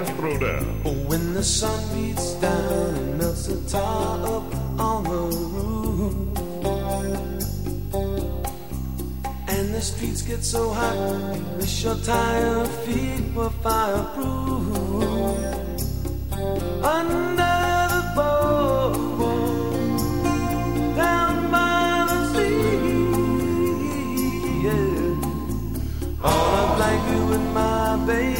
Astro down. When the sun beats down and melts the tar up on the roof. And the streets get so hot, wish your tired feet were fireproof. Under the boardwalk, down by the sea, yeah. All up like you and my baby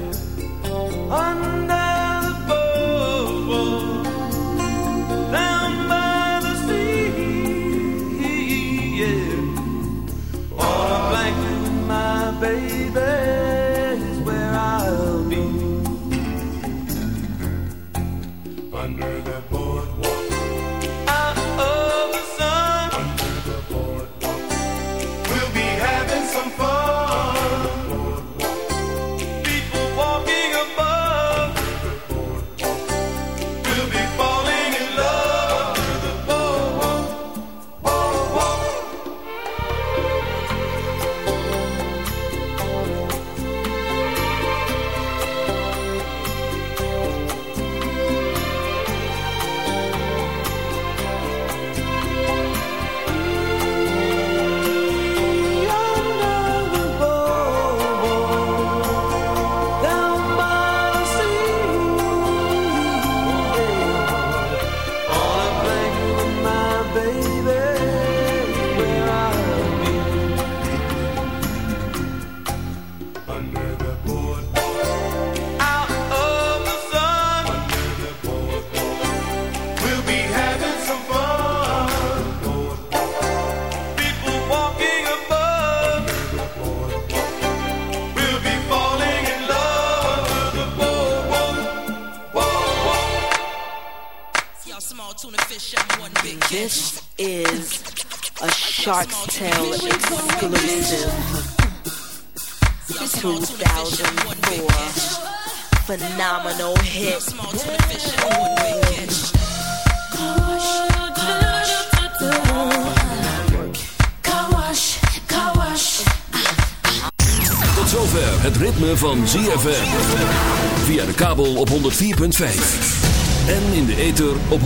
op 106.9.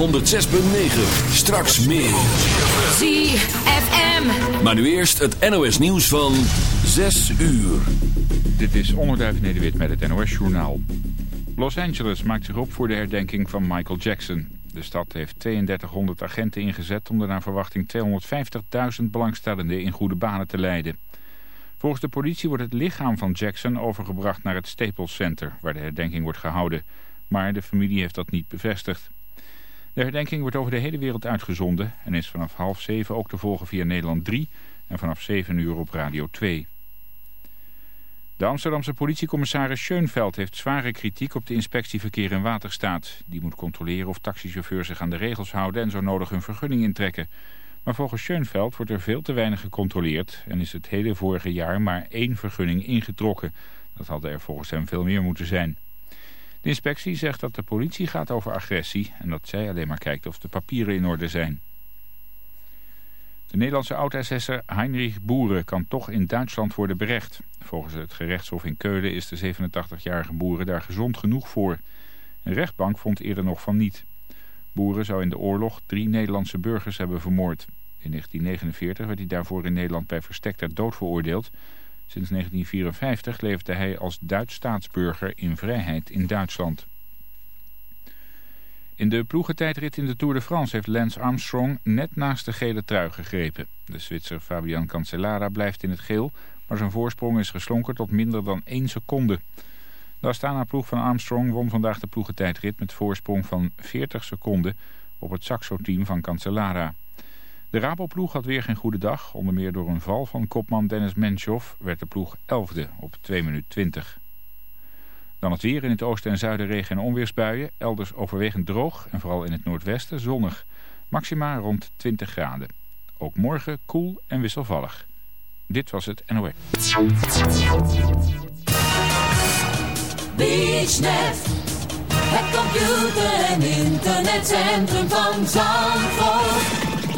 Straks meer. ZFM. Maar nu eerst het NOS nieuws van 6 uur. Dit is Onderduif Nederwit met het NOS-journaal. Los Angeles maakt zich op voor de herdenking van Michael Jackson. De stad heeft 3200 agenten ingezet om er naar verwachting 250.000 belangstellenden in goede banen te leiden. Volgens de politie wordt het lichaam van Jackson overgebracht naar het Staples Center, waar de herdenking wordt gehouden. Maar de familie heeft dat niet bevestigd. De herdenking wordt over de hele wereld uitgezonden en is vanaf half zeven ook te volgen via Nederland 3 en vanaf 7 uur op Radio 2. De Amsterdamse politiecommissaris Schoenveld heeft zware kritiek op de inspectie Verkeer Waterstaat. Die moet controleren of taxichauffeurs zich aan de regels houden en zo nodig hun vergunning intrekken. Maar volgens Schoenveld wordt er veel te weinig gecontroleerd en is het hele vorige jaar maar één vergunning ingetrokken. Dat hadden er volgens hem veel meer moeten zijn. De inspectie zegt dat de politie gaat over agressie en dat zij alleen maar kijkt of de papieren in orde zijn. De Nederlandse oud-SS'er Heinrich Boeren kan toch in Duitsland worden berecht. Volgens het gerechtshof in Keulen is de 87-jarige Boeren daar gezond genoeg voor. Een rechtbank vond eerder nog van niet. Boeren zou in de oorlog drie Nederlandse burgers hebben vermoord. In 1949 werd hij daarvoor in Nederland bij verstek ter dood veroordeeld. Sinds 1954 leefde hij als Duits staatsburger in vrijheid in Duitsland. In de ploegentijdrit in de Tour de France heeft Lance Armstrong net naast de gele trui gegrepen. De Zwitser Fabian Cancellara blijft in het geel, maar zijn voorsprong is geslonken tot minder dan 1 seconde. De Astana-ploeg van Armstrong won vandaag de ploegentijdrit met voorsprong van 40 seconden op het Saxo-team van Cancellara. De Raboploeg had weer geen goede dag. Onder meer door een val van kopman Dennis Menshoff werd de ploeg 11e op 2 minuut 20. Dan het weer in het oosten en zuiden regen en onweersbuien. Elders overwegend droog en vooral in het noordwesten zonnig. Maxima rond 20 graden. Ook morgen koel en wisselvallig. Dit was het NOE. Van.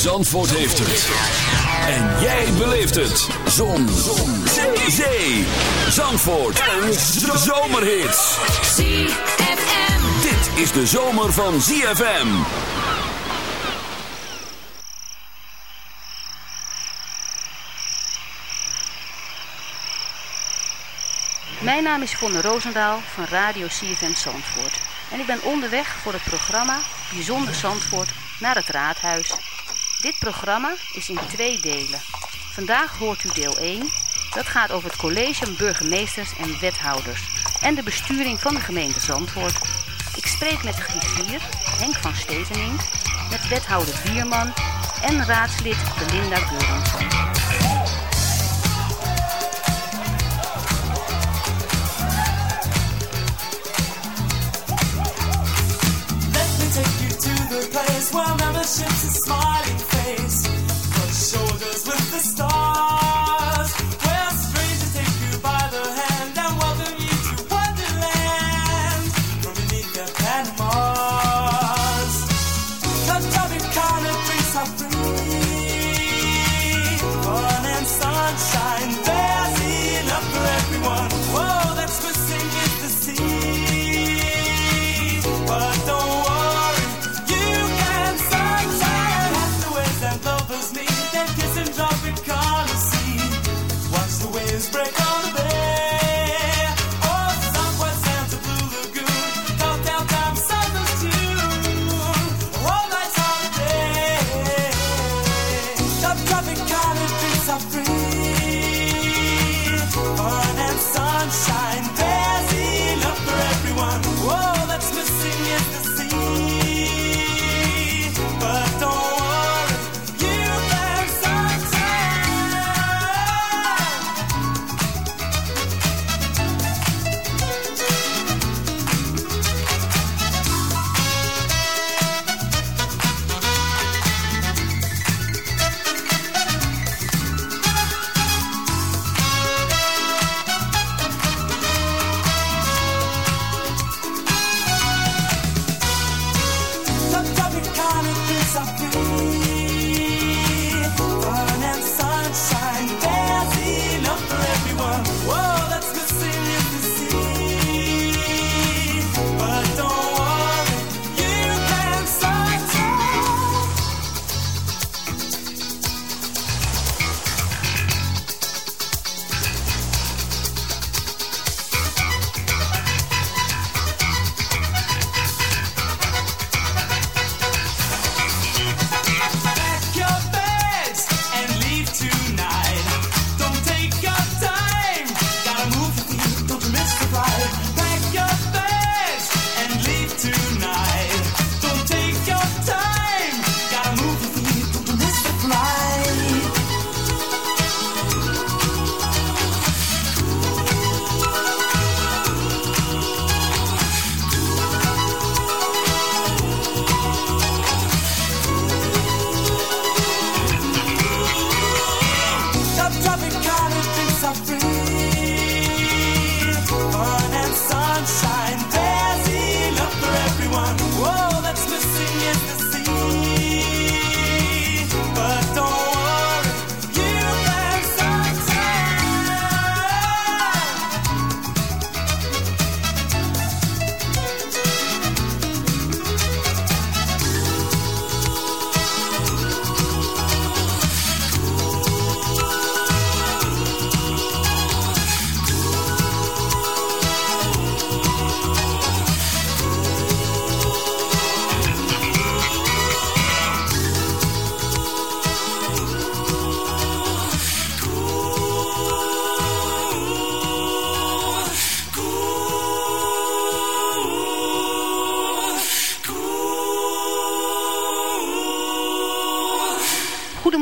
Zandvoort heeft het. En jij beleeft het. Zon. Zon. Zee. Zee. Zandvoort. Een zomerhit. ZFM. Dit is de zomer van ZFM. Mijn naam is Yvonne Roosendaal van Radio CFM Zandvoort. En ik ben onderweg voor het programma Bijzonder Zandvoort naar het Raadhuis. Dit programma is in twee delen. Vandaag hoort u deel 1. Dat gaat over het college burgemeesters en wethouders. En de besturing van de gemeente Zandvoort. Ik spreek met de griffier Henk van Stevening, met wethouder Bierman en raadslid Belinda Geurensen.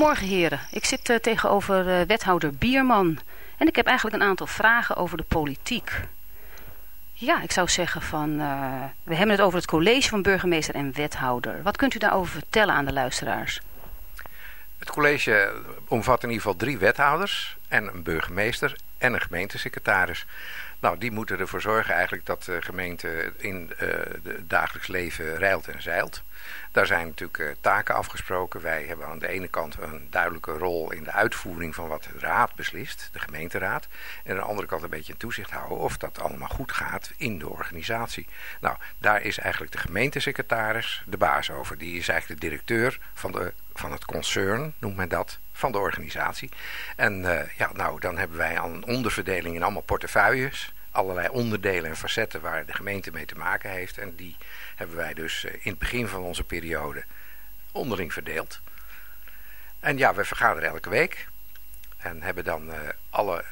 Goedemorgen heren. Ik zit eh, tegenover eh, wethouder Bierman. En ik heb eigenlijk een aantal vragen over de politiek. Ja, ik zou zeggen van... eh, we hebben het over het college van burgemeester en wethouder. Wat kunt u daarover vertellen aan de luisteraars? Het college omvat in ieder geval drie wethouders en een burgemeester en een gemeentesecretaris. Nou, die moeten ervoor zorgen eigenlijk dat de gemeente in het dagelijks leven rijlt en zeilt. Daar zijn natuurlijk eh, taken afgesproken. Wij hebben aan de ene kant een duidelijke rol in de uitvoering van wat de raad beslist, de gemeenteraad. En aan de andere kant een beetje een toezicht houden of dat allemaal goed gaat in de organisatie. Nou, daar is eigenlijk de gemeentesecretaris de baas over. Die is eigenlijk de directeur van, de, van het concern, noemt men dat, van de organisatie. En eh, ja, nou, dan hebben wij een onderverdeling in allemaal portefeuilles. Allerlei onderdelen en facetten waar de gemeente mee te maken heeft. En die hebben wij dus eh, in het begin van onze periode onderling verdeeld. En ja, we vergaderen elke week. En hebben dan eh, alle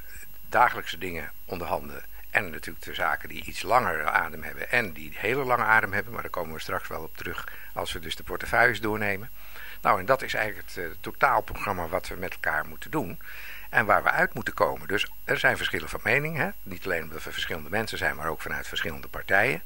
dagelijkse dingen onder handen. En natuurlijk de zaken die iets langer adem hebben en die hele lange adem hebben. Maar daar komen we straks wel op terug als we dus de portefeuilles doornemen. Nou, en dat is eigenlijk het uh, totaalprogramma wat we met elkaar moeten doen. En waar we uit moeten komen. Dus er zijn verschillen van mening. Hè? Niet alleen omdat we verschillende mensen zijn, maar ook vanuit verschillende partijen.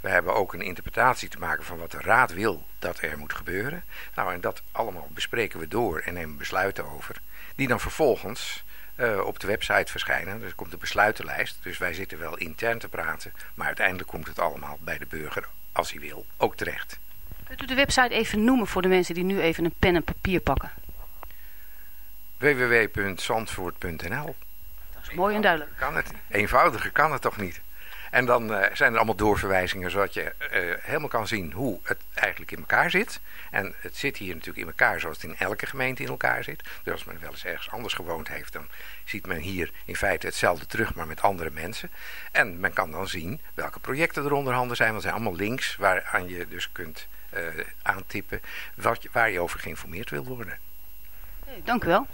We hebben ook een interpretatie te maken van wat de raad wil dat er moet gebeuren. Nou, en dat allemaal bespreken we door en nemen besluiten over. Die dan vervolgens uh, op de website verschijnen. Dus er komt een besluitenlijst. Dus wij zitten wel intern te praten. Maar uiteindelijk komt het allemaal bij de burger, als hij wil, ook terecht. Kunt u de website even noemen voor de mensen die nu even een pen en papier pakken? www.zandvoort.nl Dat is mooi en duidelijk. Kan het. Eenvoudiger kan het toch niet. En dan uh, zijn er allemaal doorverwijzingen zodat je uh, helemaal kan zien hoe het eigenlijk in elkaar zit. En het zit hier natuurlijk in elkaar zoals het in elke gemeente in elkaar zit. Dus als men wel eens ergens anders gewoond heeft, dan ziet men hier in feite hetzelfde terug, maar met andere mensen. En men kan dan zien welke projecten er onder handen zijn. Want er zijn allemaal links waaraan je dus kunt uh, aantippen wat waar je over geïnformeerd wil worden. Dank u wel.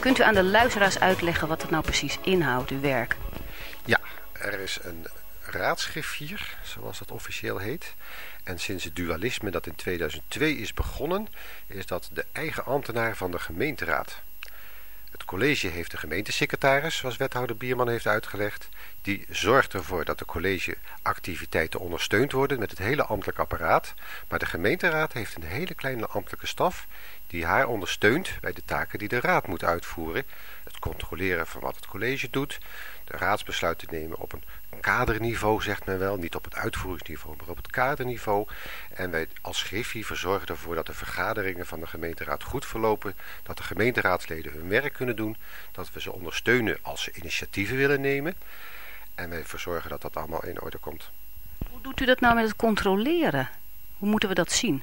Kunt u aan de luisteraars uitleggen wat het nou precies inhoudt, uw werk? Ja, er is een raadsgriffier, zoals dat officieel heet. En sinds het dualisme dat in 2002 is begonnen, is dat de eigen ambtenaar van de gemeenteraad. Het college heeft de gemeentesecretaris, zoals wethouder Bierman heeft uitgelegd. Die zorgt ervoor dat de collegeactiviteiten ondersteund worden met het hele ambtelijk apparaat. Maar de gemeenteraad heeft een hele kleine ambtelijke staf die haar ondersteunt bij de taken die de raad moet uitvoeren. Het controleren van wat het college doet, de raadsbesluiten nemen op een kaderniveau, zegt men wel. Niet op het uitvoeringsniveau, maar op het kaderniveau. En wij als Griffie verzorgen ervoor dat de vergaderingen van de gemeenteraad goed verlopen. Dat de gemeenteraadsleden hun werk kunnen doen. Dat we ze ondersteunen als ze initiatieven willen nemen. En wij verzorgen dat dat allemaal in orde komt. Hoe doet u dat nou met het controleren? Hoe moeten we dat zien?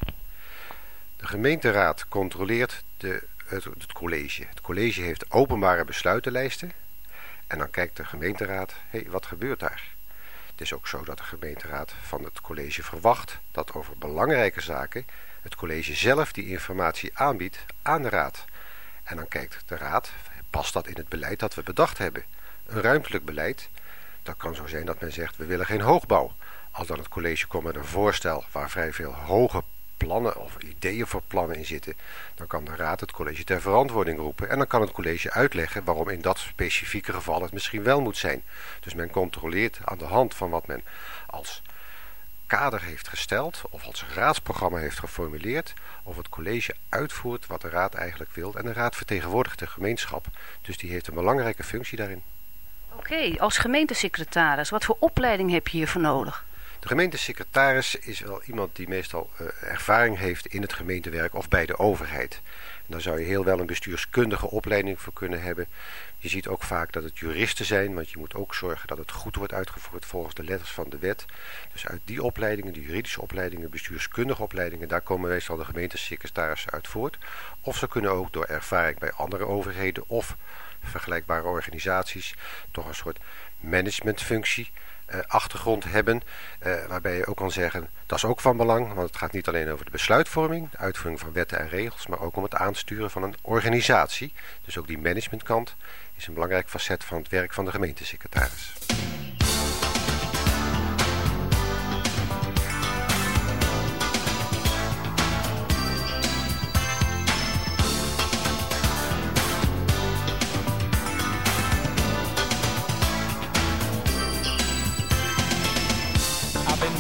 De gemeenteraad controleert de, het, het college. Het college heeft openbare besluitenlijsten. En dan kijkt de gemeenteraad, hey, wat gebeurt daar? Het is ook zo dat de gemeenteraad van het college verwacht dat over belangrijke zaken het college zelf die informatie aanbiedt aan de raad. En dan kijkt de raad, past dat in het beleid dat we bedacht hebben? Een ruimtelijk beleid, dat kan zo zijn dat men zegt, we willen geen hoogbouw. Als dan het college komt met een voorstel waar vrij veel hoge plannen of ideeën voor plannen in zitten, dan kan de raad het college ter verantwoording roepen. En dan kan het college uitleggen waarom in dat specifieke geval het misschien wel moet zijn. Dus men controleert aan de hand van wat men als kader heeft gesteld of als raadsprogramma heeft geformuleerd of het college uitvoert wat de raad eigenlijk wil. En de raad vertegenwoordigt de gemeenschap, dus die heeft een belangrijke functie daarin. Oké, als gemeentesecretaris, wat voor opleiding heb je hiervoor nodig? De gemeentesecretaris is wel iemand die meestal uh, ervaring heeft in het gemeentewerk of bij de overheid. Daar zou je heel wel een bestuurskundige opleiding voor kunnen hebben. Je ziet ook vaak dat het juristen zijn, want je moet ook zorgen dat het goed wordt uitgevoerd volgens de letters van de wet. Dus uit die opleidingen, de juridische opleidingen, bestuurskundige opleidingen, daar komen meestal de gemeentesecretarissen uit voort. Of ze kunnen ook door ervaring bij andere overheden of vergelijkbare organisaties toch een soort managementfunctie achtergrond hebben. Uh, waarbij je ook kan zeggen, dat is ook van belang. Want het gaat niet alleen over de besluitvorming, de uitvoering van wetten en regels. Maar ook om het aansturen van een organisatie. Dus ook die managementkant is een belangrijk facet van het werk van de gemeentesecretaris.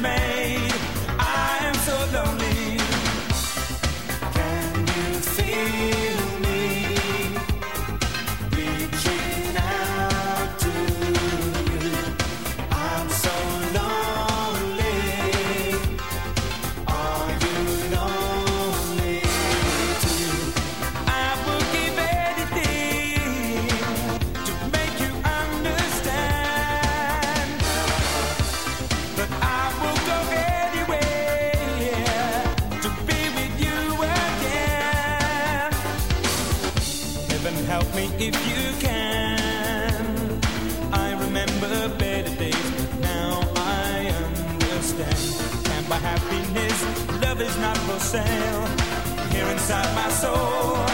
made. I am so lonely. Inside my soul,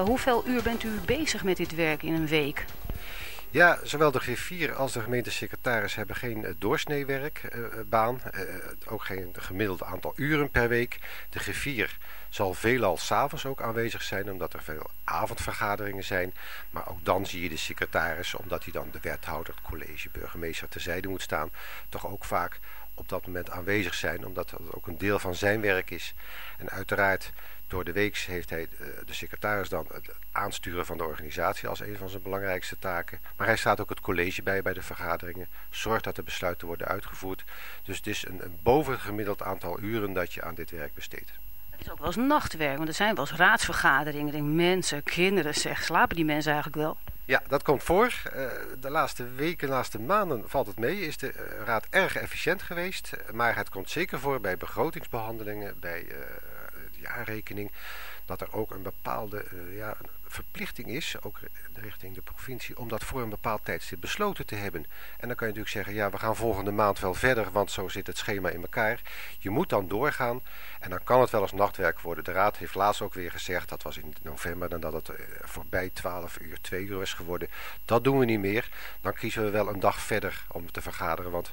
hoeveel uur bent u bezig met dit werk in een week? Ja, zowel de griffier als de gemeentesecretaris hebben geen uh, doorsneebaan. ook geen gemiddeld aantal uren per week. De griffier zal veelal s'avonds ook aanwezig zijn, omdat er veel avondvergaderingen zijn. Maar ook dan zie je de secretaris, omdat hij dan de wethouder, het college, burgemeester terzijde moet staan, toch ook vaak op dat moment aanwezig zijn, omdat dat ook een deel van zijn werk is. En uiteraard door de week heeft hij eh, de secretaris dan het aansturen van de organisatie als een van zijn belangrijkste taken. Maar hij staat ook het college bij bij de vergaderingen, zorgt dat de besluiten worden uitgevoerd. Dus het is een, een bovengemiddeld aantal uren dat je aan dit werk besteedt. Het is ook wel eens nachtwerk, want er zijn wel eens raadsvergaderingen. Denk, mensen, kinderen, zeg, slapen die mensen eigenlijk wel? Ja, dat komt voor. Uh, de laatste weken, de laatste maanden valt het mee. Is de uh, raad erg efficiënt geweest. Maar het komt zeker voor bij begrotingsbehandelingen, bij jaarrekening, dat er ook een bepaalde ja, verplichting is, ook richting de provincie, om dat voor een bepaald tijdstip besloten te hebben. En dan kan je natuurlijk zeggen, ja, we gaan volgende maand wel verder, want zo zit het schema in elkaar. Je moet dan doorgaan en dan kan het wel eens nachtwerk worden. De raad heeft laatst ook weer gezegd, dat was in november, dan dat het eh, voorbij 12 uur, 2 uur is geworden. Dat doen we niet meer. Dan kiezen we wel een dag verder om te vergaderen, want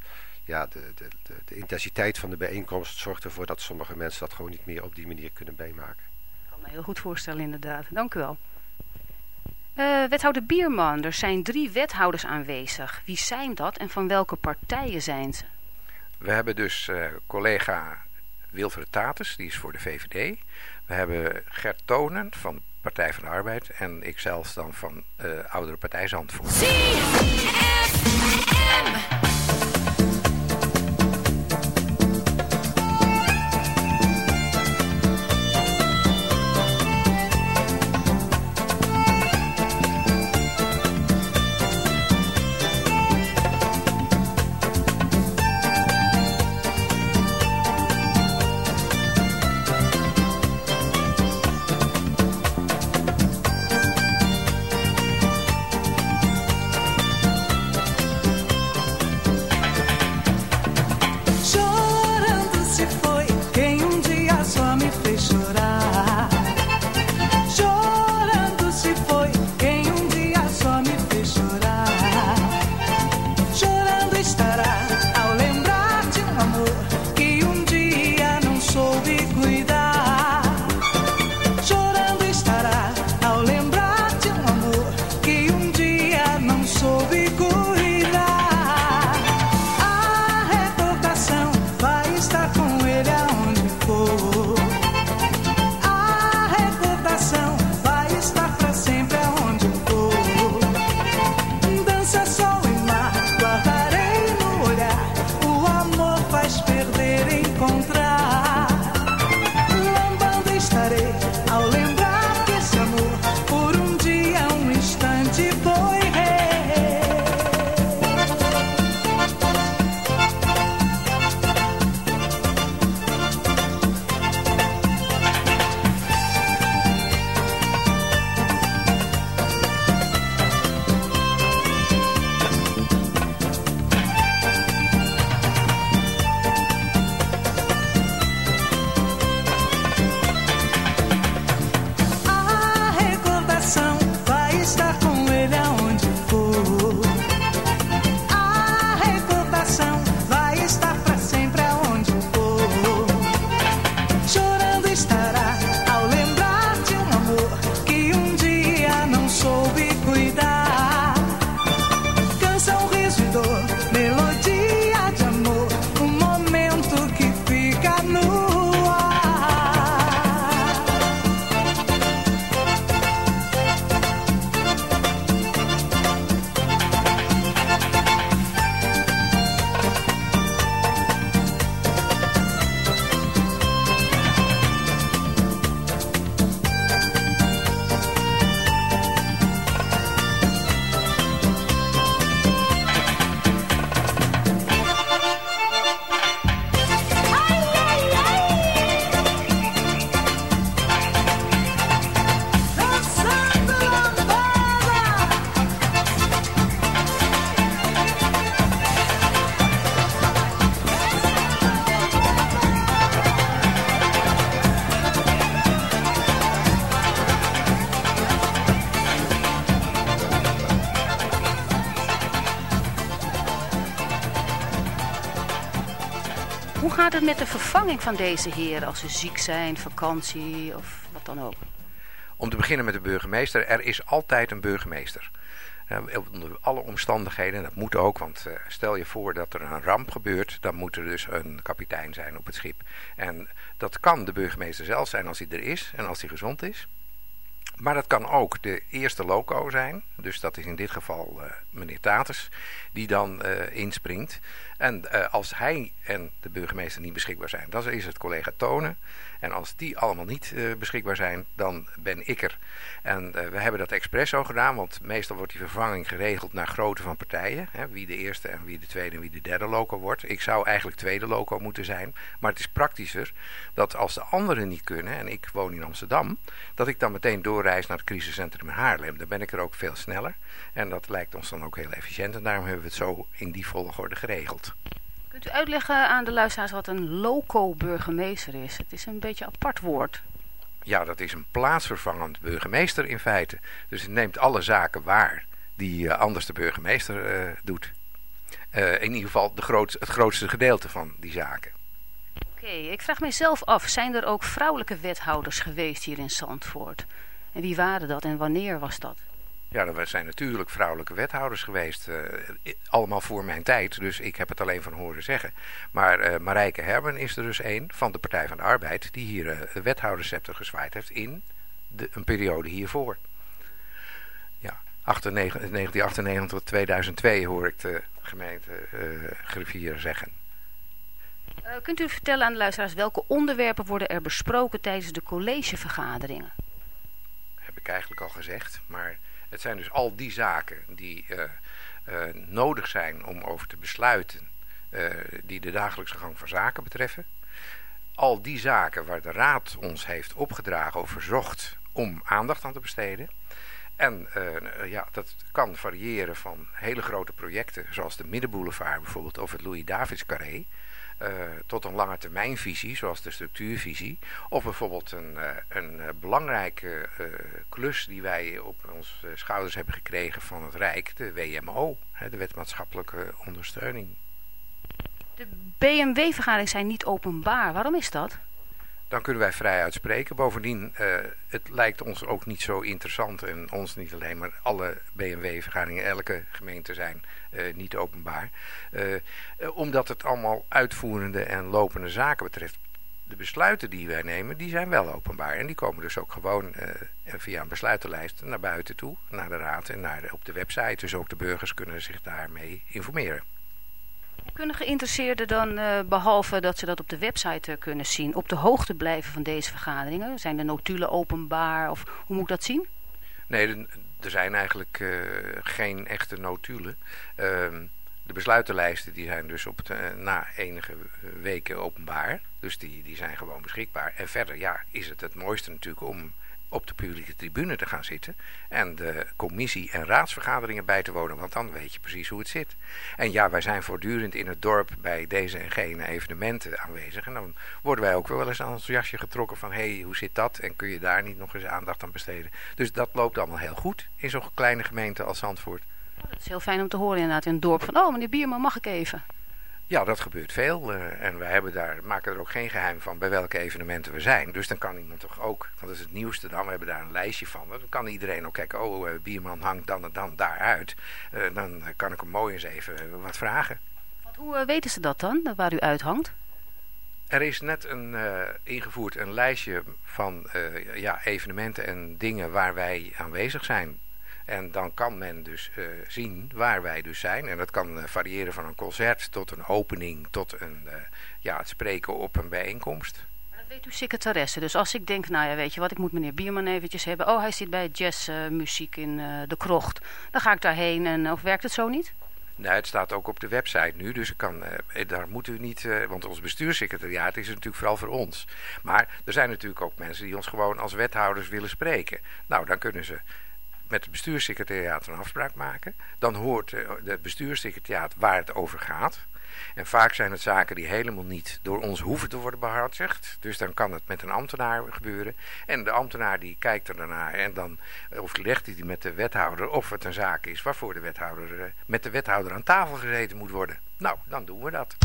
ja, de, de, de, de intensiteit van de bijeenkomst zorgt ervoor dat sommige mensen dat gewoon niet meer op die manier kunnen bijmaken. Ik kan me heel goed voorstellen inderdaad. Dank u wel. Uh, wethouder Bierman, er zijn drie wethouders aanwezig. Wie zijn dat en van welke partijen zijn ze? We hebben dus uh, collega Wilfred Tatus, die is voor de VVD. We hebben Gert Tonen van de Partij van de Arbeid. En ikzelf dan van uh, Oudere Partij Zandvoort. Met de vervanging van deze heren als ze ziek zijn, vakantie of wat dan ook? Om te beginnen met de burgemeester. Er is altijd een burgemeester. Onder alle omstandigheden, dat moet ook, want uh, stel je voor dat er een ramp gebeurt, dan moet er dus een kapitein zijn op het schip. En dat kan de burgemeester zelf zijn als hij er is en als hij gezond is. Maar dat kan ook de eerste loco zijn. Dus dat is in dit geval uh, meneer Taters. Die dan uh, inspringt. En uh, als hij en de burgemeester niet beschikbaar zijn. Dan is het collega Tonen. En als die allemaal niet beschikbaar zijn. Dan ben ik er. En we hebben dat expres zo gedaan. Want meestal wordt die vervanging geregeld naar grootte van partijen. Hè, wie de eerste en wie de tweede en wie de derde loco wordt. Ik zou eigenlijk tweede loco moeten zijn. Maar het is praktischer. Dat als de anderen niet kunnen. En ik woon in Amsterdam. Dat ik dan meteen doorrijd reis naar het crisiscentrum in Haarlem. Dan ben ik er ook veel sneller. En dat lijkt ons dan ook heel efficiënt. En daarom hebben we het zo in die volgorde geregeld. Kunt u uitleggen aan de luisteraars wat een loco-burgemeester is? Het is een beetje een apart woord. Ja, dat is een plaatsvervangend burgemeester in feite. Dus het neemt alle zaken waar die uh, anders de burgemeester uh, doet. Uh, in ieder geval de groot, het grootste gedeelte van die zaken. Oké, okay, ik vraag mezelf af, zijn er ook vrouwelijke wethouders geweest hier in Zandvoort? En wie waren dat en wanneer was dat? Ja, er zijn natuurlijk vrouwelijke wethouders geweest. Uh, allemaal voor mijn tijd, dus ik heb het alleen van horen zeggen. Maar uh, Marijke Herben is er dus een van de Partij van de Arbeid... die hier uh, de wethouderscepter gezwaaid heeft in de, een periode hiervoor. Ja, 1998 tot 2002 hoor ik de gemeente griffier zeggen. kunt u vertellen aan de luisteraars welke onderwerpen worden er besproken tijdens de collegevergaderingen? ik eigenlijk al gezegd. Maar het zijn dus al die zaken die uh, uh, nodig zijn om over te besluiten. Uh, die de dagelijkse gang van zaken betreffen. Al die zaken waar de raad ons heeft opgedragen of verzocht om aandacht aan te besteden. En ja, dat kan variëren van hele grote projecten zoals de Middenboulevard bijvoorbeeld of het Louis-Davids Carré. Uh, tot een lange termijnvisie, zoals de structuurvisie. Of bijvoorbeeld een, uh, een uh, belangrijke klus die wij op onze schouders hebben gekregen van het Rijk, de WMO, hè, de Wet Maatschappelijke Ondersteuning. De BMW-vergaderingen zijn niet openbaar. Waarom is dat? Dan kunnen wij vrij uitspreken. Bovendien, uh, het lijkt ons ook niet zo interessant, en ons niet alleen, maar alle BMW-vergaderingen, elke gemeente zijn uh, niet openbaar. Uh, omdat het allemaal uitvoerende en lopende zaken betreft. De besluiten die wij nemen, die zijn wel openbaar. En die komen dus ook gewoon via een besluitenlijst naar buiten toe, naar de raad en naar op de website. Dus ook de burgers kunnen zich daarmee informeren. Kunnen geïnteresseerden dan, uh, behalve dat ze dat op de website uh, kunnen zien, op de hoogte blijven van deze vergaderingen? Zijn de notulen openbaar of hoe moet ik dat zien? Nee, er zijn eigenlijk uh, geen echte notulen. Ehm, de besluitenlijsten die zijn dus op na enige weken openbaar. Dus die, die zijn gewoon beschikbaar. En verder ja, is het het mooiste natuurlijk om op de publieke tribune te gaan zitten en de commissie- en raadsvergaderingen bij te wonen, want dan weet je precies hoe het zit. En ja, wij zijn voortdurend in het dorp bij deze en gene evenementen aanwezig en dan worden wij ook wel eens aan ons jasje getrokken van hé, hey, hoe zit dat en kun je daar niet nog eens aandacht aan besteden. Dus dat loopt allemaal heel goed in zo'n kleine gemeente als Zandvoort. Oh, dat is heel fijn om te horen inderdaad in het dorp van oh meneer Bierman mag ik even. Ja, dat gebeurt veel. Uh, en wij hebben daar, maken er ook geen geheim van bij welke evenementen we zijn. Dus dan kan iemand toch ook, want dat is het nieuwste dan, we hebben daar een lijstje van. Dan kan iedereen ook kijken, oh, uh, Bierman hangt dan en dan daaruit. Uh, dan kan ik hem mooi eens even wat vragen. Want hoe weten ze dat dan, waar u uithangt? Er is net een, ingevoerd een lijstje van ja, evenementen en dingen waar wij aanwezig zijn. En dan kan men dus uh, zien waar wij dus zijn. En dat kan uh, variëren van een concert tot een opening, tot een, uh, ja, het spreken op een bijeenkomst. Dat weet uw secretaresse. Dus als ik denk, nou ja, weet je wat, ik moet meneer Bierman eventjes hebben. Oh, hij zit bij jazzmuziek in de krocht. Dan ga ik daarheen en of werkt het zo niet? Nee, het staat ook op de website nu, dus ik kan, daar moeten we niet, want ons bestuurssecretariaat is natuurlijk vooral voor ons. Maar er zijn natuurlijk ook mensen die ons gewoon als wethouders willen spreken. Nou, dan kunnen ze met het bestuurssecretariaat een afspraak maken. Dan hoort het bestuurssecretariaat waar het over gaat. En vaak zijn het zaken die helemaal niet door ons hoeven te worden behartigd. Dus dan kan het met een ambtenaar gebeuren. En de ambtenaar die kijkt er daarnaar en dan overlegt hij met de wethouder of het een zaak is waarvoor de wethouder met de wethouder aan tafel gezeten moet worden. Nou, dan doen we dat.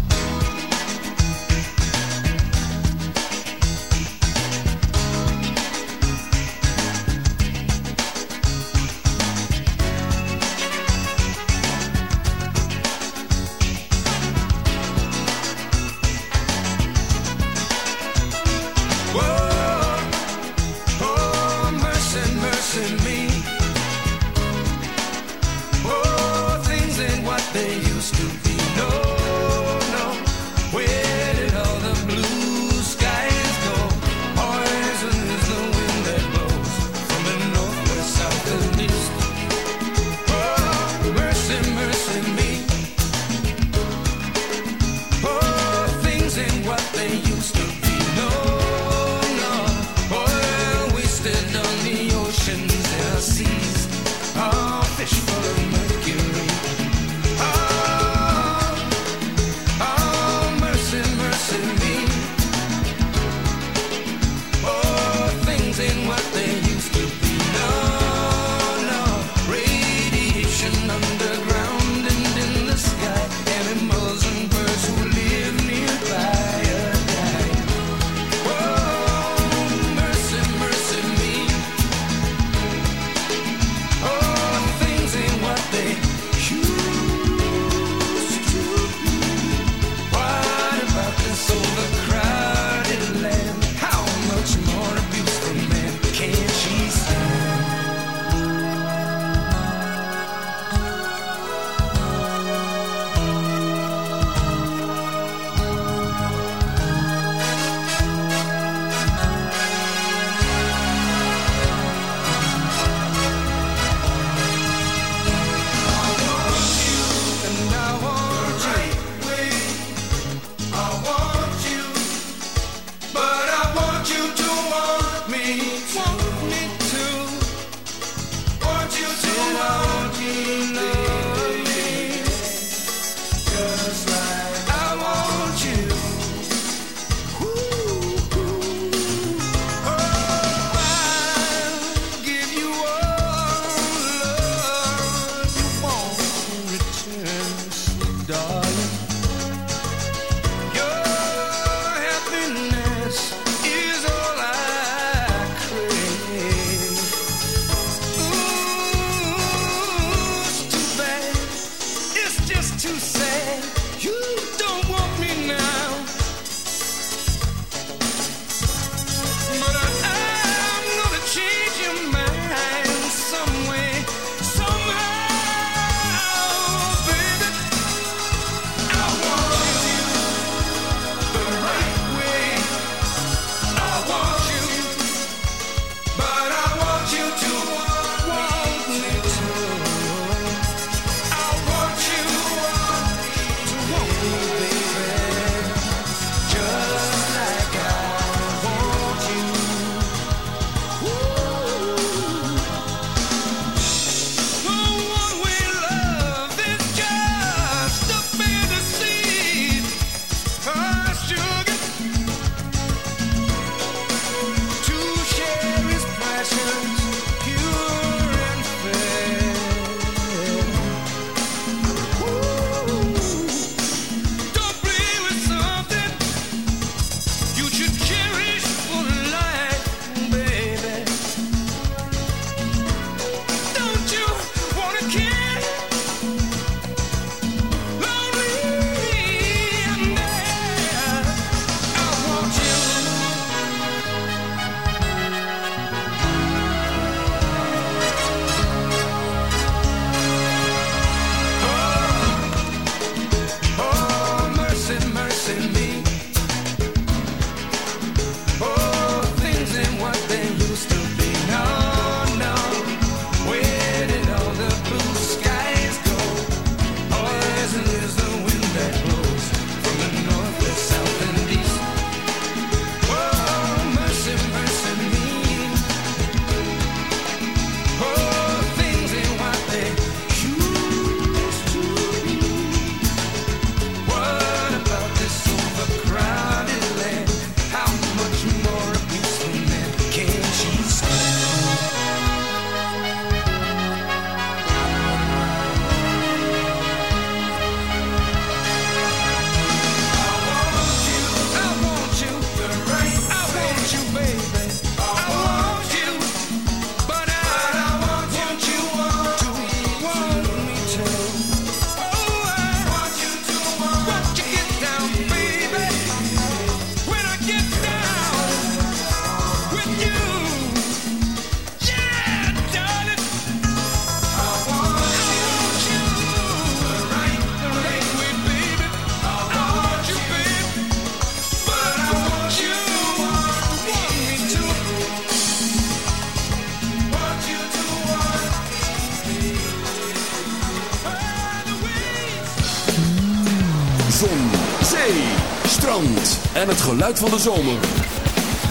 En het geluid van de zomer.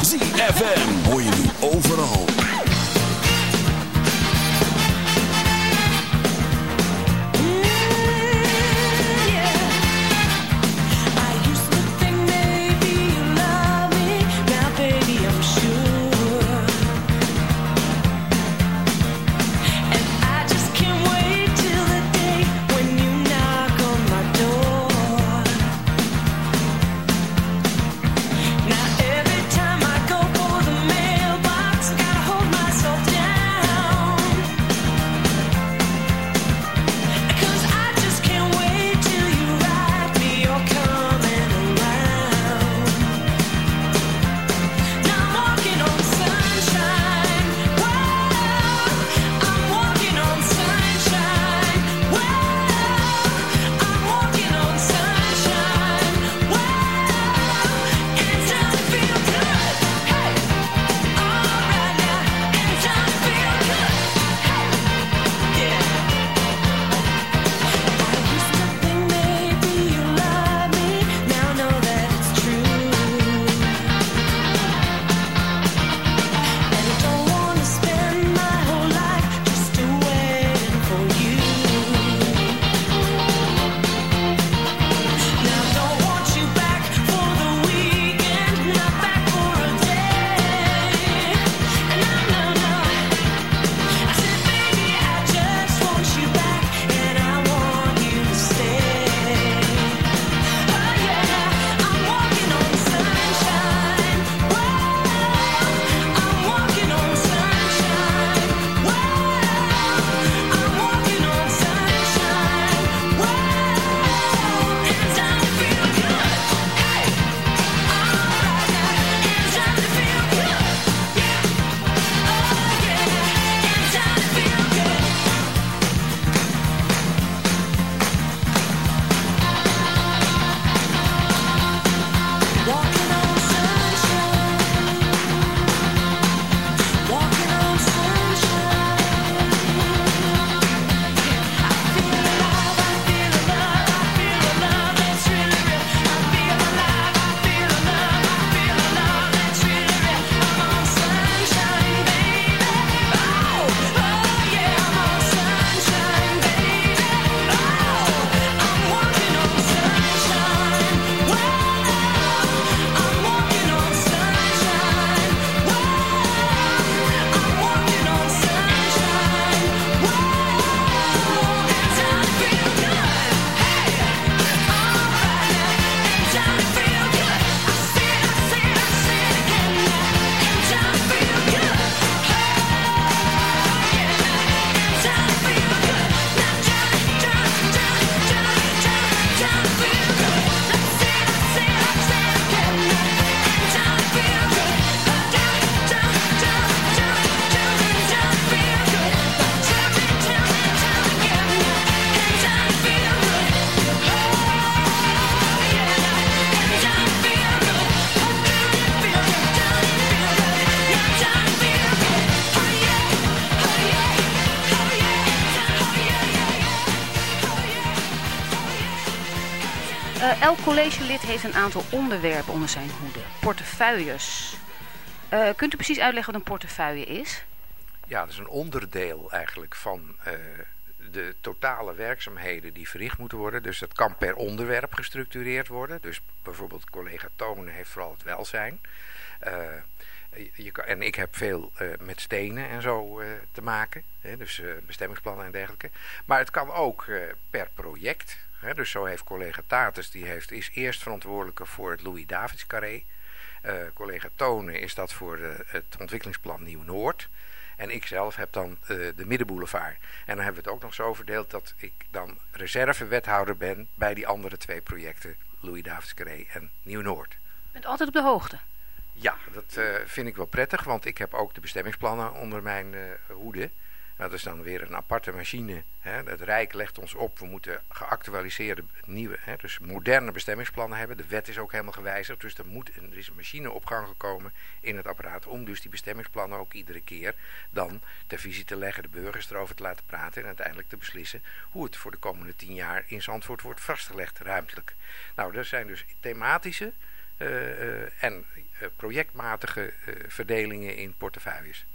ZFM hoor je nu overal. Elk collegelid heeft een aantal onderwerpen onder zijn hoede. Portefeuilles. Eh, kunt u precies uitleggen wat een portefeuille is? Ja, dat is een onderdeel eigenlijk van eh, de totale werkzaamheden die verricht moeten worden. Dus dat kan per onderwerp gestructureerd worden. Dus bijvoorbeeld collega Tonen heeft vooral het welzijn. Eh, je kan, en ik heb veel met stenen en zo te maken. Hè, dus bestemmingsplannen en dergelijke. Maar het kan ook per project. Dus zo heeft collega Tatus, die heeft, is eerst verantwoordelijke voor het Louis Davids Carré. Eh, collega Tonen is dat voor eh, het ontwikkelingsplan Nieuw-Noord. En ik zelf heb dan eh, de Middenboulevard. En dan hebben we het ook nog zo verdeeld dat ik dan reservewethouder ben bij die andere twee projecten. Louis Davids Carré en Nieuw-Noord. bent altijd op de hoogte. Ja, dat vind ik wel prettig, want ik heb ook de bestemmingsplannen onder mijn hoede. Dat is dan weer een aparte machine. Hè. Het Rijk legt ons op, we moeten geactualiseerde nieuwe, hè, dus moderne bestemmingsplannen hebben. De wet is ook helemaal gewijzigd, dus er, moet, er is een machine op gang gekomen in het apparaat om dus die bestemmingsplannen ook iedere keer dan ter visie te leggen, de burgers erover te laten praten en uiteindelijk te beslissen hoe het voor de komende tien jaar in Zandvoort wordt vastgelegd ruimtelijk. Nou, er zijn dus thematische eh, eh, en eh, projectmatige verdelingen in portefeuilles.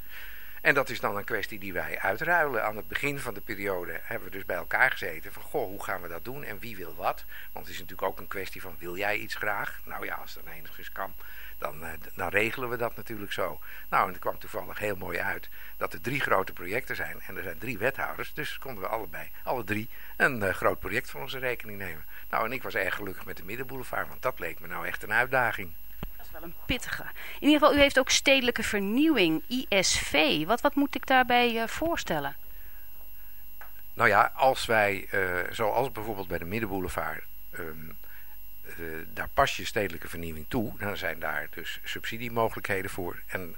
En dat is dan een kwestie die wij uitruilen. Aan het begin van de periode hebben we dus bij elkaar gezeten van goh, hoe gaan we dat doen en wie wil wat? Want het is natuurlijk ook een kwestie van wil jij iets graag? Nou ja, als dat enigszins kan, dan, eh, dan regelen we dat natuurlijk zo. Nou, en het kwam toevallig heel mooi uit dat er drie grote projecten zijn en er zijn drie wethouders. Dus konden we allebei, alle drie, een eh, groot project voor onze rekening nemen. Nou, en ik was erg gelukkig met de Middenboulevard, want dat leek me nou echt een uitdaging. Wel een pittige. In ieder geval, u heeft ook stedelijke vernieuwing, ISV. Wat, wat moet ik daarbij eh, voorstellen? Nou ja, als wij, eh, zoals bijvoorbeeld bij de Middenboulevard, ehm, eh, daar pas je stedelijke vernieuwing toe, dan zijn daar dus subsidiemogelijkheden voor. En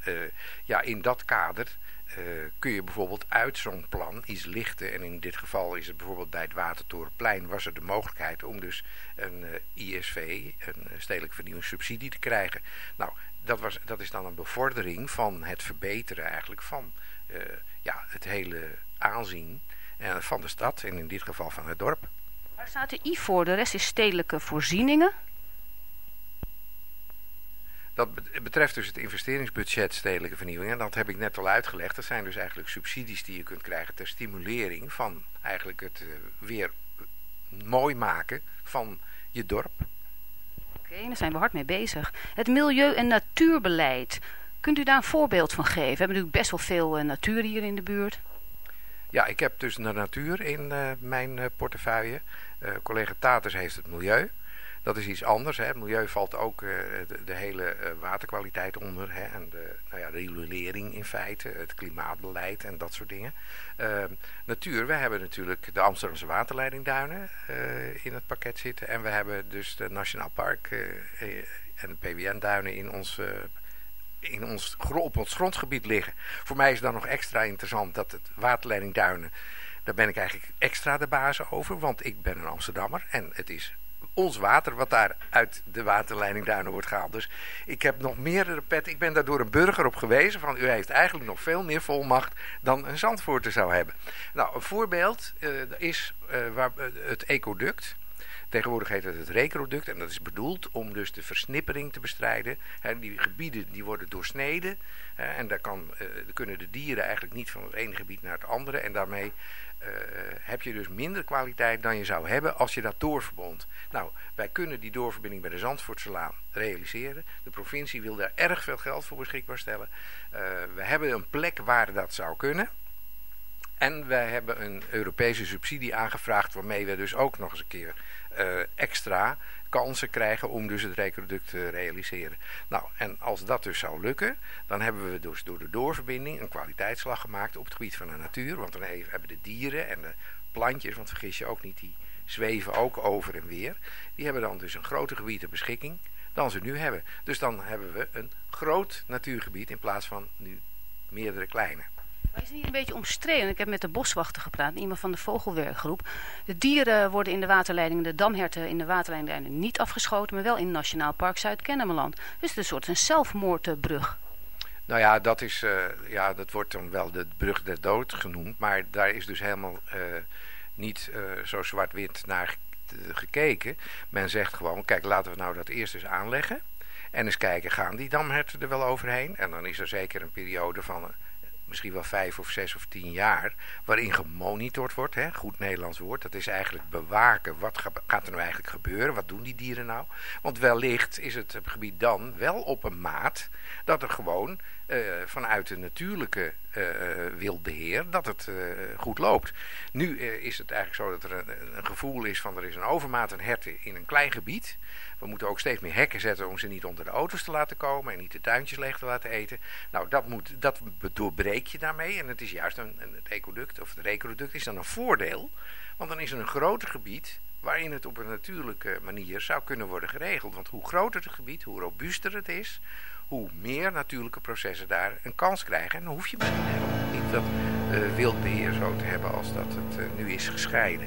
ja, in dat kader eh, kun je bijvoorbeeld uit zo'n plan iets lichten. En in dit geval is het bijvoorbeeld bij het Watertorenplein was er de mogelijkheid om dus een eh, ISV, een eh, stedelijke vernieuwingssubsidie te krijgen. Nou, dat, was, dat is dan een bevordering van het verbeteren eigenlijk van ja, het hele aanzien van de stad en in dit geval van het dorp. Waar staat de I voor? De rest is stedelijke voorzieningen. Dat bet- betreft dus het investeringsbudget stedelijke vernieuwing. En dat heb ik net al uitgelegd. Dat zijn dus eigenlijk subsidies die je kunt krijgen ter stimulering van eigenlijk het eh, weer mooi maken van je dorp. Oké, daar zijn we hard mee bezig. Het milieu- en natuurbeleid. Kunt u daar een voorbeeld van geven? We hebben natuurlijk best wel veel eh, natuur hier in de buurt. Ja, ik heb dus de natuur in eh, mijn portefeuille. Eh, collega Taters heeft het milieu. Dat is iets anders. Hè. Het milieu valt ook eh, de, hele eh, waterkwaliteit onder. Hè. En de nou ja, regulering in feite. Het klimaatbeleid en dat soort dingen. Eh, natuur, we hebben natuurlijk de Amsterdamse waterleidingduinen eh, in het pakket zitten. En we hebben dus de Nationaal Park en de PWN-duinen in ons... in ons, op ons grondgebied liggen. Voor mij is dan nog extra interessant dat het waterleiding Duinen, daar ben ik eigenlijk extra de baas over, want ik ben een Amsterdammer en het is ons water wat daar uit de waterleiding Duinen wordt gehaald. Dus ik heb nog meerdere pet. Ik ben daar door een burger op gewezen van u heeft eigenlijk nog veel meer volmacht dan een Zandvoorter zou hebben. Nou, een voorbeeld eh, is eh, waar, eh, het ecoduct. Tegenwoordig heet het het recroduct en dat is bedoeld om dus de versnippering te bestrijden. Die gebieden die worden doorsneden en daar, kan, kunnen de dieren eigenlijk niet van het ene gebied naar het andere. En daarmee heb je dus minder kwaliteit dan je zou hebben als je dat doorverbond. Nou, wij kunnen die doorverbinding bij de Zandvoortselaan realiseren. De provincie wil daar erg veel geld voor beschikbaar stellen. Eh, we hebben een plek waar dat zou kunnen. En wij hebben een Europese subsidie aangevraagd waarmee we dus ook nog eens een keer eh, extra kansen krijgen om dus het recroduct te realiseren. Nou, en als dat dus zou lukken, dan hebben we dus door de doorverbinding een kwaliteitsslag gemaakt op het gebied van de natuur. Want dan hebben de dieren en de plantjes, want vergis je ook niet, die zweven ook over en weer. Die hebben dan dus een groter gebied ter beschikking dan ze nu hebben. Dus dan hebben we een groot natuurgebied in plaats van nu meerdere kleine. Maar is niet een beetje omstreden? Ik heb met de boswachter gepraat, iemand van de vogelwerkgroep. De dieren worden in de waterleidingen, de damherten in de waterleidingen niet afgeschoten, maar wel in Nationaal Park Zuid-Kennemerland. Dus het is een soort een zelfmoordbrug. Nou ja, dat, is, eh, ja, dat wordt dan wel de brug der dood genoemd. Maar daar is dus helemaal eh, niet eh, zo zwart-wit naar ge- gekeken. Men zegt gewoon, kijk, laten we nou dat eerst eens aanleggen. En eens kijken, gaan die damherten er wel overheen? En dan is er zeker een periode van... misschien wel vijf of zes of tien jaar, waarin gemonitord wordt, hè, goed Nederlands woord, dat is eigenlijk bewaken, wat ga- gaat er nou eigenlijk gebeuren, wat doen die dieren nou? Want wellicht is het gebied dan wel op een maat dat er gewoon vanuit de natuurlijke eh, wildbeheer, dat het eh, goed loopt. Nu eh, is het eigenlijk zo dat er een, gevoel is van er is een overmaat aan herten in een klein gebied. We moeten ook steeds meer hekken zetten om ze niet onder de auto's te laten komen en niet de tuintjes leeg te laten eten. Nou, dat, moet, dat doorbreek je daarmee. En het is juist een, het ecoduct, of het recroduct is dan een voordeel. Want dan is er een groter gebied waarin het op een natuurlijke manier zou kunnen worden geregeld. Want hoe groter het gebied, hoe robuuster het is, hoe meer natuurlijke processen daar een kans krijgen. En dan hoef je maar helemaal niet dat eh, wildbeheer zo te hebben als dat het eh, nu is gescheiden.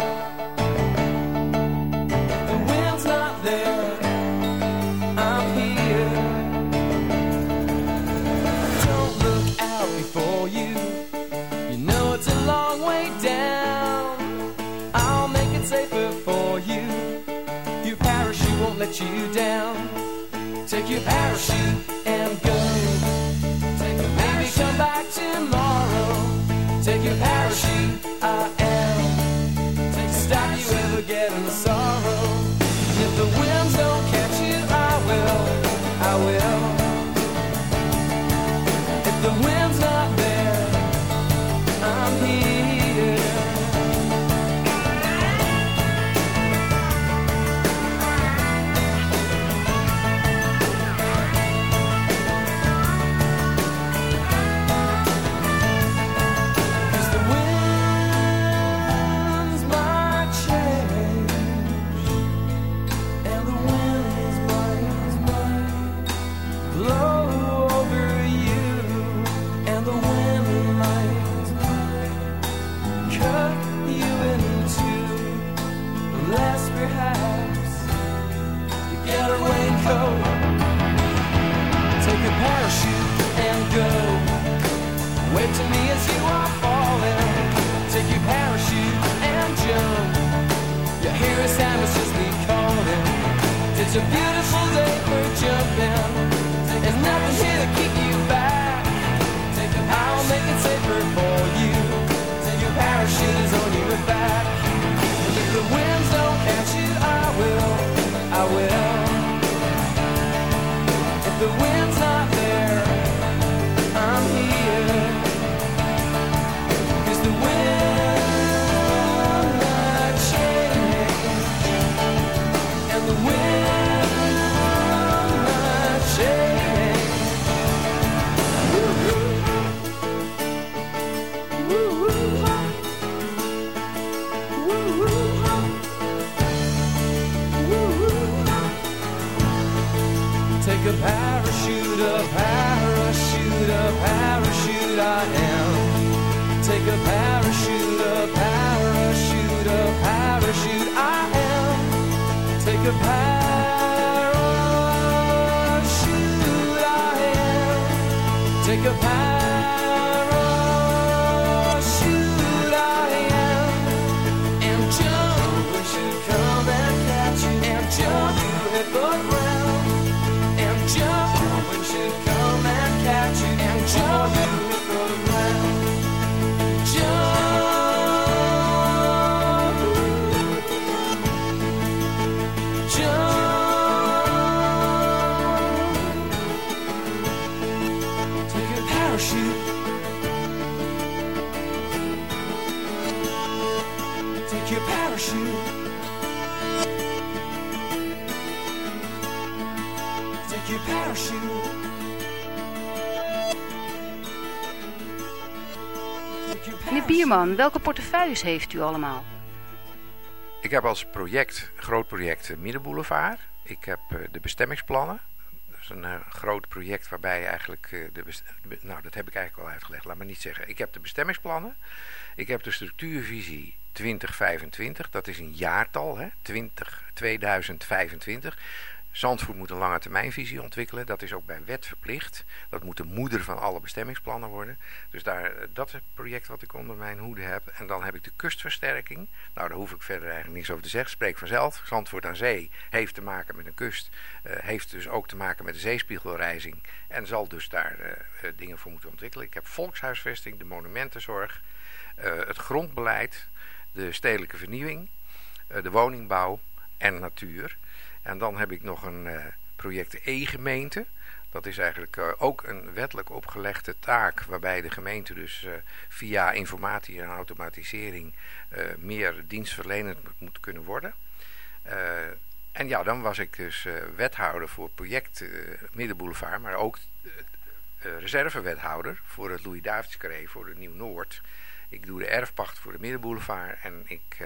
For you. Your parachute won't let you down. Take your parachute and go. Take a Maybe come back tomorrow. Take your parachute. I am. Take stop you ever get in sorrow. If the winds don't catch you, I will. I will. It's a beautiful day for jumping. There's nothing here to keep you back. I'll make it safer for you. Your parachute is on your back. And If the winds don't catch you, I will. I will. If the Welke portefeuilles heeft u allemaal? Ik heb als project, groot project eh, Middenboulevard. Ik heb eh, de bestemmingsplannen. Dat is een eh, groot project waarbij eigenlijk de nou dat heb ik eigenlijk al uitgelegd, laat maar niet zeggen. Ik heb de bestemmingsplannen. Ik heb de structuurvisie 2025, dat is een jaartal, hè, 20, 2025. Zandvoort moet een lange termijnvisie ontwikkelen. Dat is ook bij wet verplicht. Dat moet de moeder van alle bestemmingsplannen worden. Dus daar, eh, dat is het project wat ik onder mijn hoede heb. En dan heb ik de kustversterking. Nou, daar hoef ik verder eigenlijk niks over te zeggen. Spreek vanzelf. Zandvoort aan zee heeft te maken met een kust. eh, heeft dus ook te maken met de zeespiegelrijzing. En zal dus daar eh, dingen voor moeten ontwikkelen. Ik heb volkshuisvesting, de monumentenzorg, het grondbeleid, de stedelijke vernieuwing, de woningbouw en natuur. En dan heb ik nog een eh, project E-gemeente. Dat is eigenlijk eh, ook een wettelijk opgelegde taak waarbij de gemeente dus eh, via informatie en automatisering meer dienstverlenend moet- kunnen worden. En ja, dan was ik dus wethouder voor project Middenboulevard, maar ook reservewethouder voor het Louis Davids voor de Nieuw-Noord. Ik doe de erfpacht voor de Middenboulevard en ik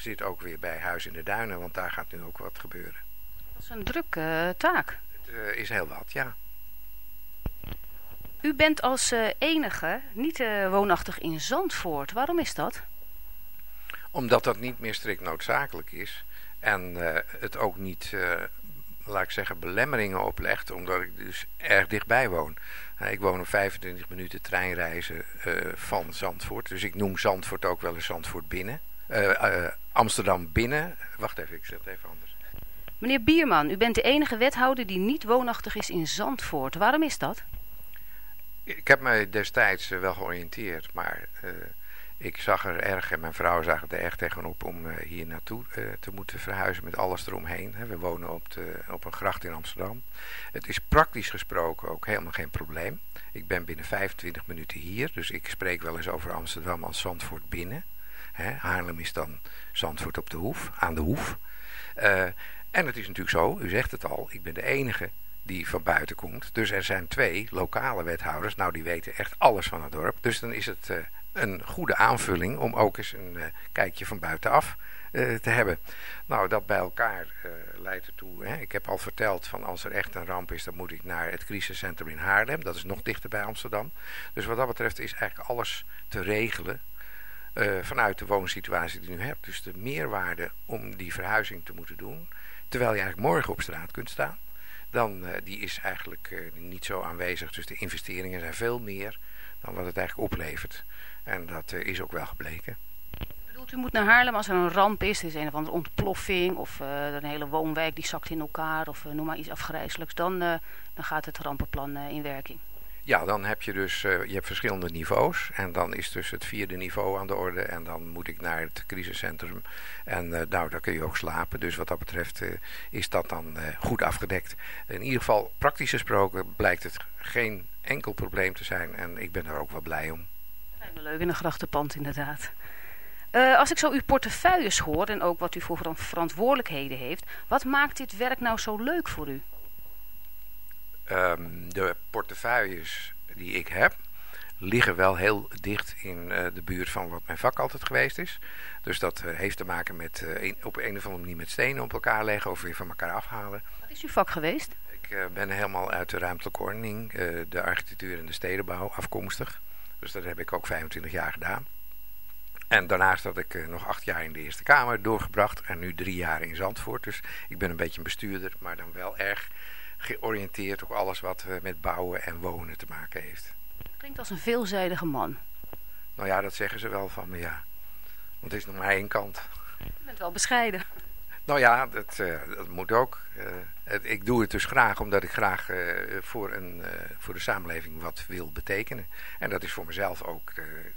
zit ook weer bij Huis in de Duinen, want daar gaat nu ook wat gebeuren. Dat is een drukke eh, taak. Het eh, is heel wat, ja. U bent als eh, enige niet woonachtig in Zandvoort. Waarom is dat? Omdat dat niet meer strikt noodzakelijk is. En het ook niet, laat ik zeggen, belemmeringen oplegt. Omdat ik dus erg dichtbij woon. Ik woon op 25 minuten treinreizen van Zandvoort. Dus ik noem Zandvoort ook wel eens Zandvoort binnen. Eh, eh, Amsterdam binnen. Wacht even, ik zet het even anders. Meneer Bierman, u bent de enige wethouder die niet woonachtig is in Zandvoort. Waarom is dat? Ik heb mij destijds eh, wel georiënteerd, maar ik zag er erg, en mijn vrouw zag er erg tegenop om hier naartoe te moeten verhuizen met alles eromheen. Hè. We wonen op, de, op een gracht in Amsterdam. Het is praktisch gesproken ook helemaal geen probleem. Ik ben binnen 25 minuten hier, dus ik spreek wel eens over Amsterdam als Zandvoort binnen. Haarlem is dan Zandvoort op de hoef, aan de hoef. Eh, en het is natuurlijk zo, u zegt het al, ik ben de enige die van buiten komt. Dus er zijn twee lokale wethouders. Nou, die weten echt alles van het dorp. Dus dan is het eh, een goede aanvulling om ook eens een eh, kijkje van buitenaf eh, te hebben. Nou, dat bij elkaar leidt ertoe. Hè. Ik heb al verteld van als er echt een ramp is, dan moet ik naar het crisiscentrum in Haarlem. Dat is nog dichter bij Amsterdam. Dus wat dat betreft is eigenlijk alles te regelen. Eh, vanuit de woonsituatie die je nu hebt. Dus de meerwaarde om die verhuizing te moeten doen. Terwijl je eigenlijk morgen op straat kunt staan dan uh, die is eigenlijk uh, niet zo aanwezig. Dus de investeringen zijn veel meer dan wat het eigenlijk oplevert. En dat is ook wel gebleken. Bedoelt u moet naar Haarlem als er een ramp is, er is een of andere ontploffing of een hele woonwijk die zakt in elkaar of noem maar iets afgrijzelijks, dan, dan gaat het rampenplan in werking. Ja, dan heb je dus je hebt verschillende niveaus. En dan is dus het vierde niveau aan de orde. En dan moet ik naar het crisiscentrum. En nou, daar kun je ook slapen. Dus wat dat betreft is dat dan goed afgedekt. In ieder geval, praktisch gesproken, blijkt het geen enkel probleem te zijn. En ik ben er ook wel blij om. Lijkt me leuk in een grachtenpand inderdaad. Als ik zo uw portefeuilles hoor en ook wat u voor verantwoordelijkheden heeft, wat maakt dit werk nou zo leuk voor u? Um, de portefeuilles die ik heb, liggen wel heel dicht in uh, de buurt van wat mijn vak altijd geweest is. Dus dat uh, heeft te maken met uh, een, op een of andere manier met stenen op elkaar leggen of weer van elkaar afhalen. Wat is uw vak geweest? Ik ben helemaal uit de ruimtelijke ordening, de architectuur en de stedenbouw afkomstig. Dus dat heb ik ook 25 jaar gedaan. En daarnaast had ik nog acht jaar in de Eerste Kamer doorgebracht en nu drie jaar in Zandvoort. Dus ik ben een beetje een bestuurder, maar dan wel erg georiënteerd op alles wat met bouwen en wonen te maken heeft. Klinkt als een veelzijdige man. Nou ja, dat zeggen ze wel van me, ja. Want het is nog maar één kant. Je bent wel bescheiden. Nou ja, dat, uh, dat moet ook. Uh, het, ik doe het dus graag omdat ik graag uh, voor, een, voor de samenleving wat wil betekenen. En dat is voor mezelf ook.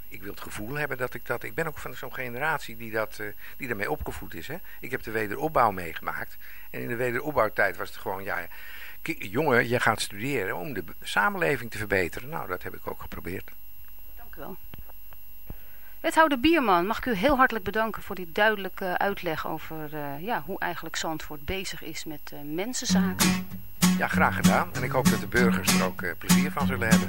ik wil het gevoel hebben dat ik dat. Ik ben ook van zo'n generatie die, dat, die daarmee opgevoed is. Hè? Ik heb de wederopbouw meegemaakt. En in de wederopbouwtijd was het gewoon, ja, jongen, je gaat studeren om de samenleving te verbeteren. Nou, dat heb ik ook geprobeerd. Dank u wel. Wethouder Bierman, mag ik u heel hartelijk bedanken voor die duidelijke uitleg over uh, ja, hoe eigenlijk Zandvoort bezig is met uh, mensenzaken. Ja, graag gedaan. En ik hoop dat de burgers er ook uh, plezier van zullen hebben.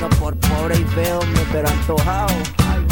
No por pobre y feo, pero antojado.